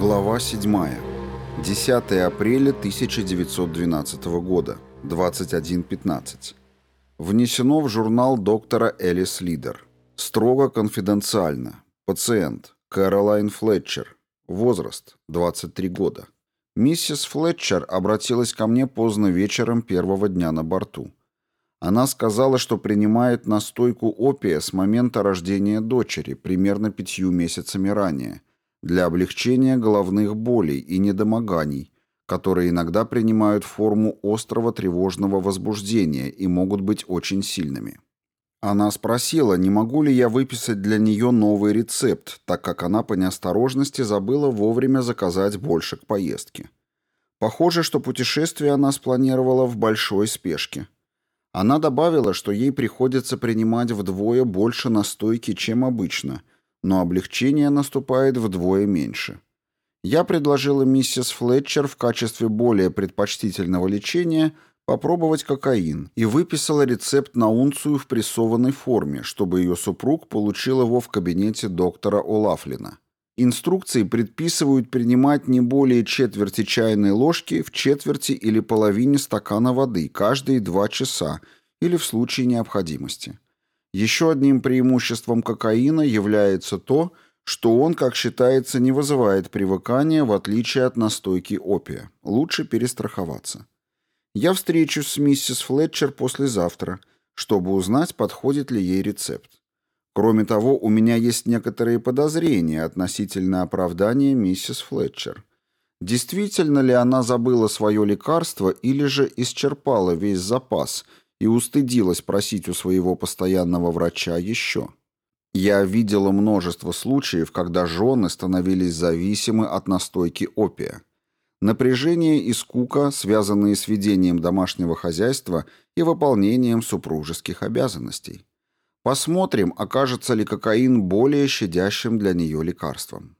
Глава 7. 10 апреля 1912 года. 21.15. Внесено в журнал доктора Элис Лидер. Строго конфиденциально. Пациент. Кэролайн Флетчер. Возраст. 23 года. Миссис Флетчер обратилась ко мне поздно вечером первого дня на борту. Она сказала, что принимает настойку опия с момента рождения дочери, примерно пятью месяцами ранее – для облегчения головных болей и недомоганий, которые иногда принимают форму острого тревожного возбуждения и могут быть очень сильными. Она спросила, не могу ли я выписать для нее новый рецепт, так как она по неосторожности забыла вовремя заказать больше к поездке. Похоже, что путешествие она спланировала в большой спешке. Она добавила, что ей приходится принимать вдвое больше настойки, чем обычно – но облегчение наступает вдвое меньше. Я предложила миссис Флетчер в качестве более предпочтительного лечения попробовать кокаин и выписала рецепт на унцию в прессованной форме, чтобы ее супруг получил его в кабинете доктора Олафлина. Инструкции предписывают принимать не более четверти чайной ложки в четверти или половине стакана воды каждые два часа или в случае необходимости. Еще одним преимуществом кокаина является то, что он, как считается, не вызывает привыкания, в отличие от настойки опия. Лучше перестраховаться. Я встречусь с миссис Флетчер послезавтра, чтобы узнать, подходит ли ей рецепт. Кроме того, у меня есть некоторые подозрения относительно оправдания миссис Флетчер. Действительно ли она забыла свое лекарство или же исчерпала весь запас – и устыдилась просить у своего постоянного врача еще. Я видела множество случаев, когда жены становились зависимы от настойки опия. Напряжение и скука, связанные с ведением домашнего хозяйства и выполнением супружеских обязанностей. Посмотрим, окажется ли кокаин более щадящим для нее лекарством.